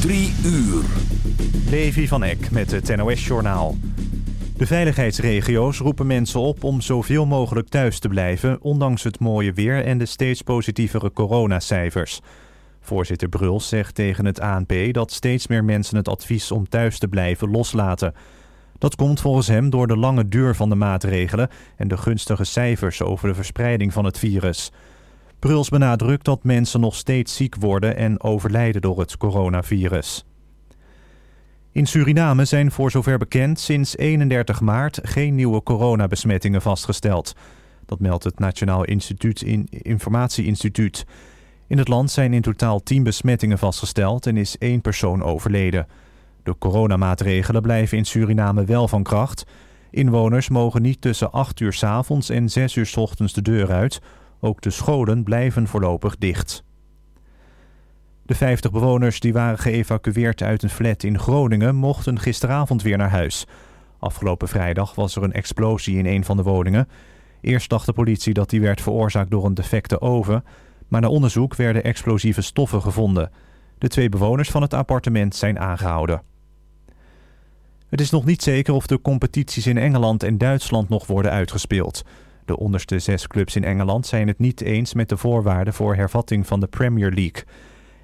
Drie uur. Levi van Eck met het NOS-journaal. De veiligheidsregio's roepen mensen op om zoveel mogelijk thuis te blijven... ondanks het mooie weer en de steeds positievere coronacijfers. Voorzitter Bruls zegt tegen het ANP dat steeds meer mensen het advies om thuis te blijven loslaten. Dat komt volgens hem door de lange duur van de maatregelen... en de gunstige cijfers over de verspreiding van het virus... Bruls benadrukt dat mensen nog steeds ziek worden en overlijden door het coronavirus. In Suriname zijn voor zover bekend sinds 31 maart geen nieuwe coronabesmettingen vastgesteld. Dat meldt het Nationaal Instituut in Informatieinstituut. In het land zijn in totaal 10 besmettingen vastgesteld en is één persoon overleden. De coronamaatregelen blijven in Suriname wel van kracht. Inwoners mogen niet tussen 8 uur s avonds en 6 uur s ochtends de deur uit ook de scholen blijven voorlopig dicht. De 50 bewoners die waren geëvacueerd uit een flat in Groningen mochten gisteravond weer naar huis. Afgelopen vrijdag was er een explosie in een van de woningen. Eerst dacht de politie dat die werd veroorzaakt door een defecte oven, maar na onderzoek werden explosieve stoffen gevonden. De twee bewoners van het appartement zijn aangehouden. Het is nog niet zeker of de competities in Engeland en Duitsland nog worden uitgespeeld. De onderste zes clubs in Engeland zijn het niet eens met de voorwaarden voor hervatting van de Premier League.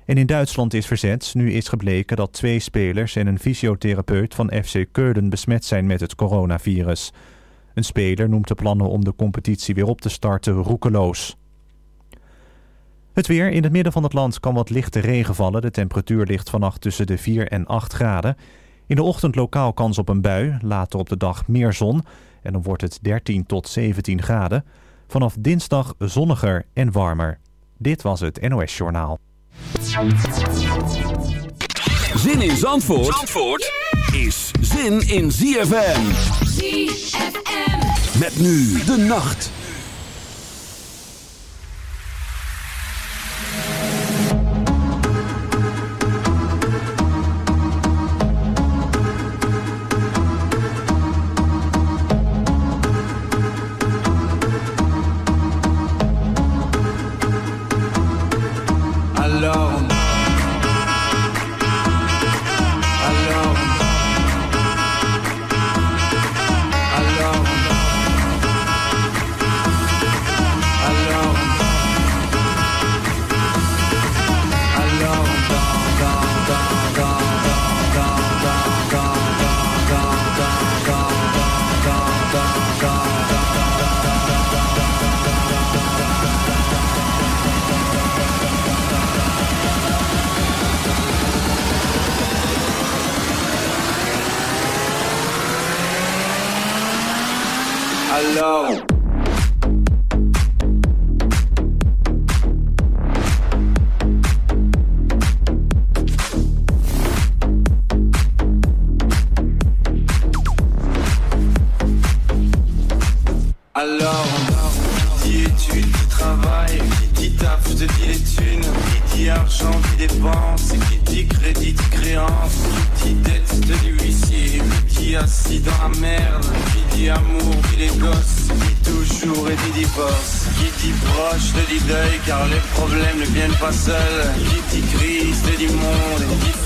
En in Duitsland is verzet. Nu is gebleken dat twee spelers en een fysiotherapeut van FC Keulen besmet zijn met het coronavirus. Een speler noemt de plannen om de competitie weer op te starten roekeloos. Het weer. In het midden van het land kan wat lichte regen vallen. De temperatuur ligt vannacht tussen de 4 en 8 graden. In de ochtend lokaal kans op een bui. Later op de dag meer zon. En dan wordt het 13 tot 17 graden. Vanaf dinsdag zonniger en warmer. Dit was het NOS Journaal. Zin in Zandvoort, Zandvoort is zin in ZFM. ZFM. Met nu de nacht.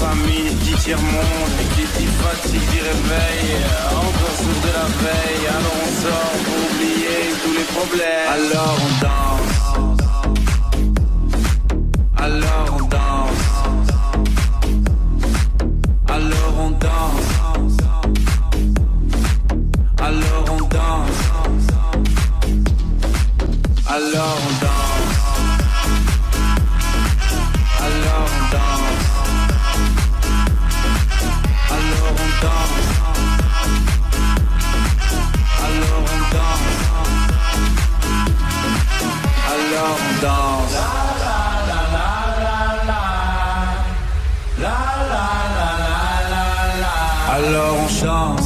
famille qui tire monde et qui dit fatigue, qui réveille. Euh, Encore sourd de la veille, alors on sort pour oublier tous les problèmes. Alors on danse. Alors on danse. Alors on danse. Alors on danse. Alors on danse. Alors on chante.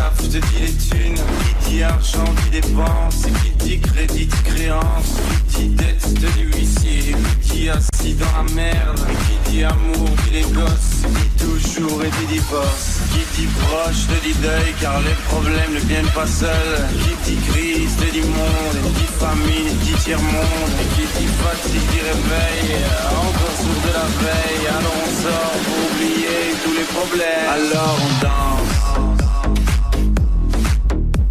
Dit taf, te dit les thunes, qui dit argent, qui dépense, qui dit crédit, créance, qui dit dette, te dit huissier, qui dit assis dans la merde, qui dit amour, dit les gosses, qui dit toujours et dit divorce, qui dit proche, te dit deuil, car les problèmes ne viennent pas seuls, qui dit crise, te dit monde, qui dit famine, dit tiers-monde, qui dit fatigue, dit réveil, encore sourd de la veille, alors on sort pour oublier tous les problèmes. Alors on danse.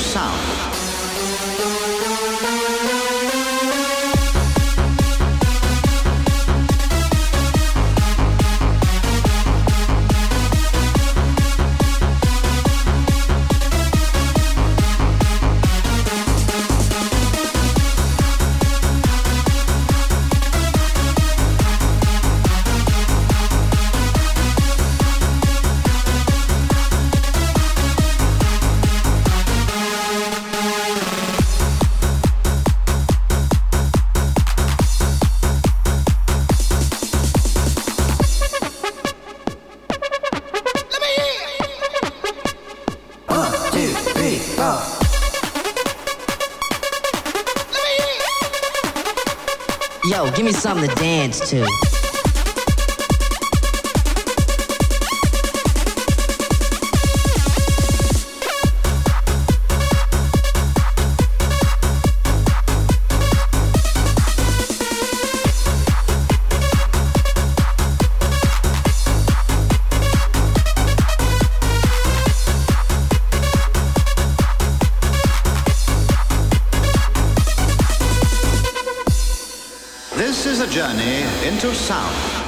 Chá. Dance to. Journey into sound.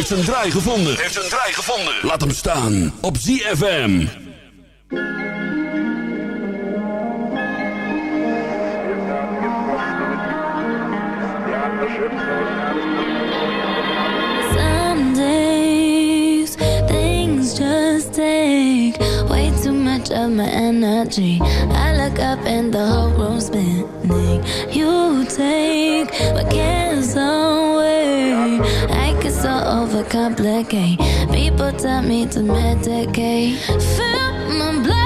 heeft een draai gevonden. Heeft een draai gevonden. Laat hem staan op ZFM. days things just take way too much of my energy. I look up and the whole room's spinning. You take my cares away it's so overcomplicate. People tell me to medicate. Fill my blood.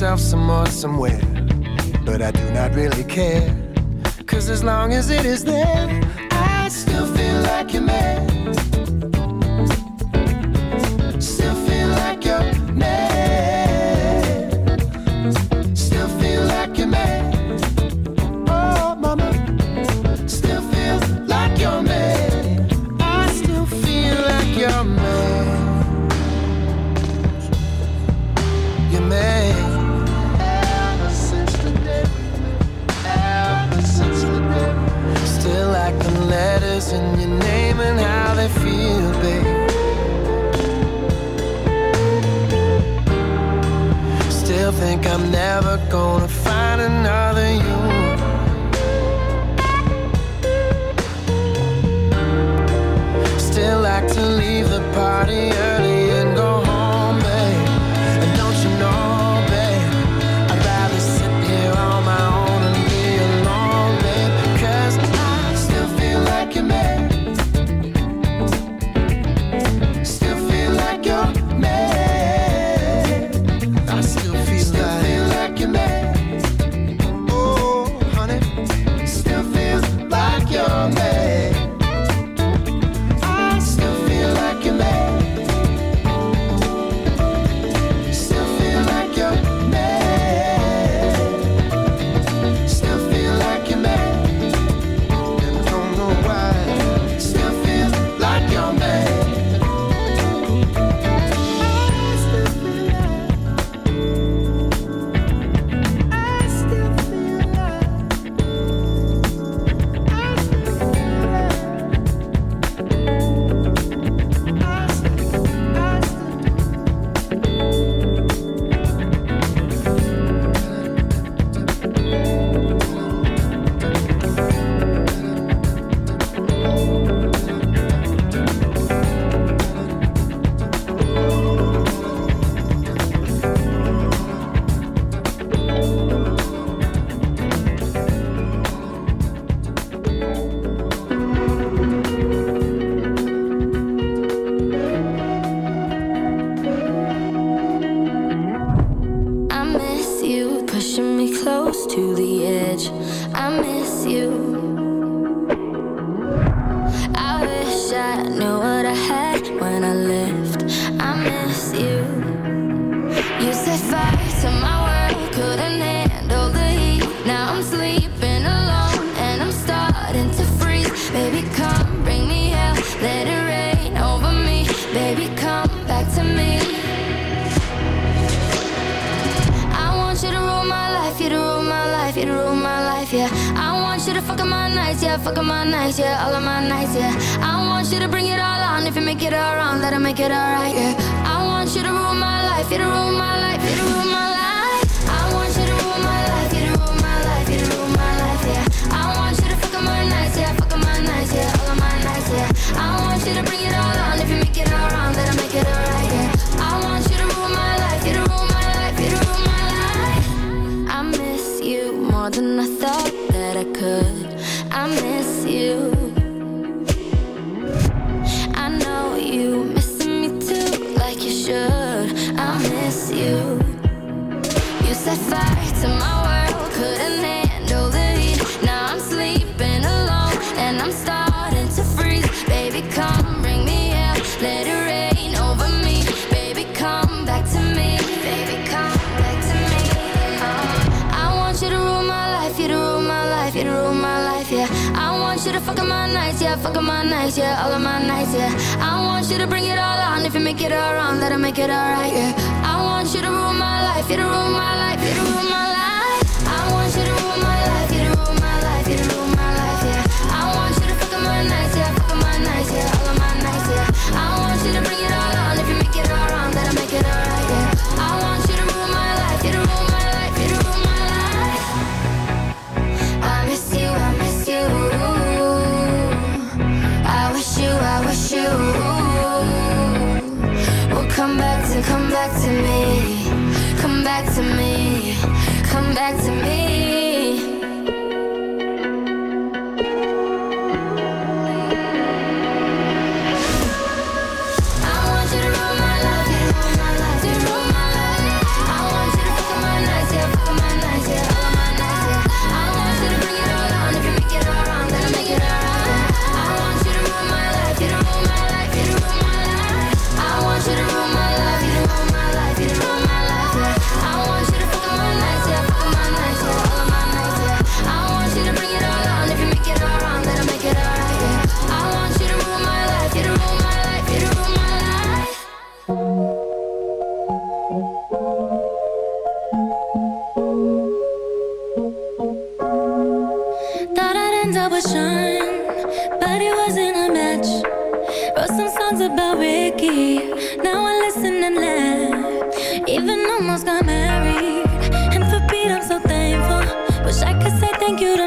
myself more somewhere. But I do not really care. Cause as long as it is there, I still feel like a man. fucking my nights, yeah, fucking my nights, yeah, all of my nights, yeah. I want you to bring it all on. If you make it all wrong, that'll make it alright, yeah. I want you to rule my life, you to rule my life, you to rule my life. I want you to rule my life, you to rule my life, you to rule my life, yeah. I want you to fucking my nights, yeah, fucking my nights, yeah. back to me. Even almost got married And for Pete I'm so thankful. Wish I could say thank you to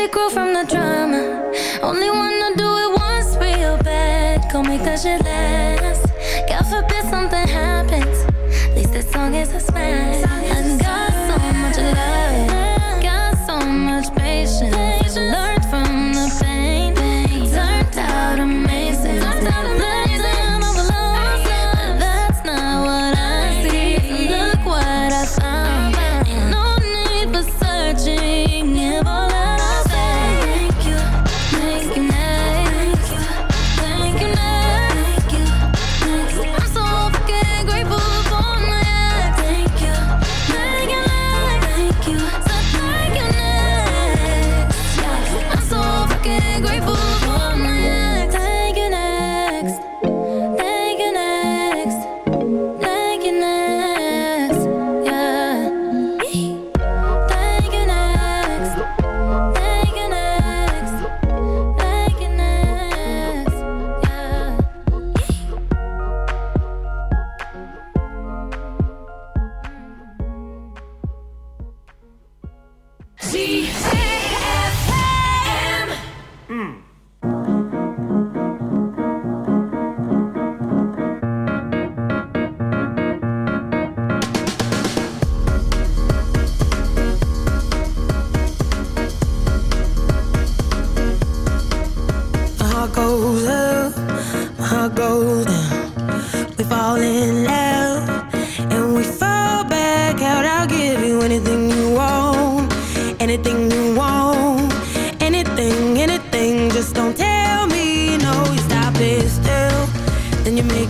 that grow from the drama. Only wanna do it once real bad Go make that shit last.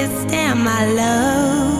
Can't withstand my love.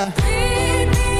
Lead me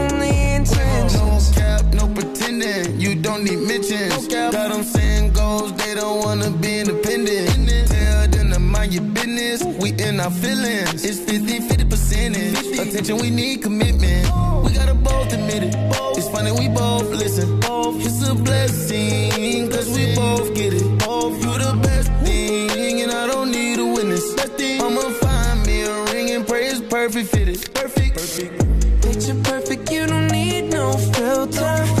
they don't wanna be independent. Tell them to mind your business. We in our feelings. It's 50 50 percentage. Attention, we need commitment. We gotta both admit it. It's funny, we both listen. It's a blessing, cause we both get it. You the best thing, and I don't need a witness. I'ma find me a ring and pray it's perfect fitted. Perfect. Picture perfect, you don't need no filter.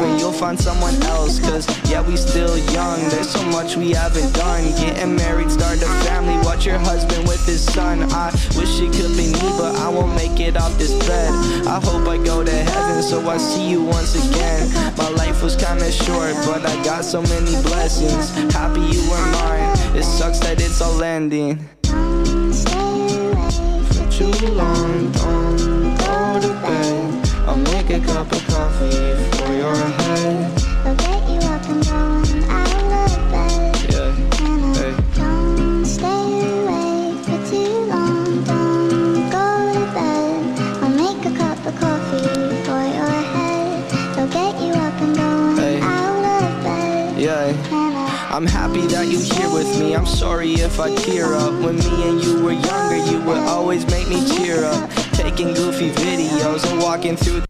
hoping you'll find someone else. Cause yeah, we still young, there's so much we haven't done. Getting married, start a family, watch your husband with his son. I wish it could be me, but I won't make it off this bed. I hope I go to heaven, so I see you once again. My life was kinda short, but I got so many blessings. Happy you were mine, it sucks that it's all ending. Too long, don't go to bed. I'll make a cup of coffee for your head. They'll get you up and going out of bed. Yeah, hey. Don't stay awake for too long. Don't go to bed. I'll make a cup of coffee for your head. They'll get you up and going I'm happy that you're here with me. I'm sorry if I tear up. When me and you were younger, you would always make me cheer up. Taking goofy videos and walking through.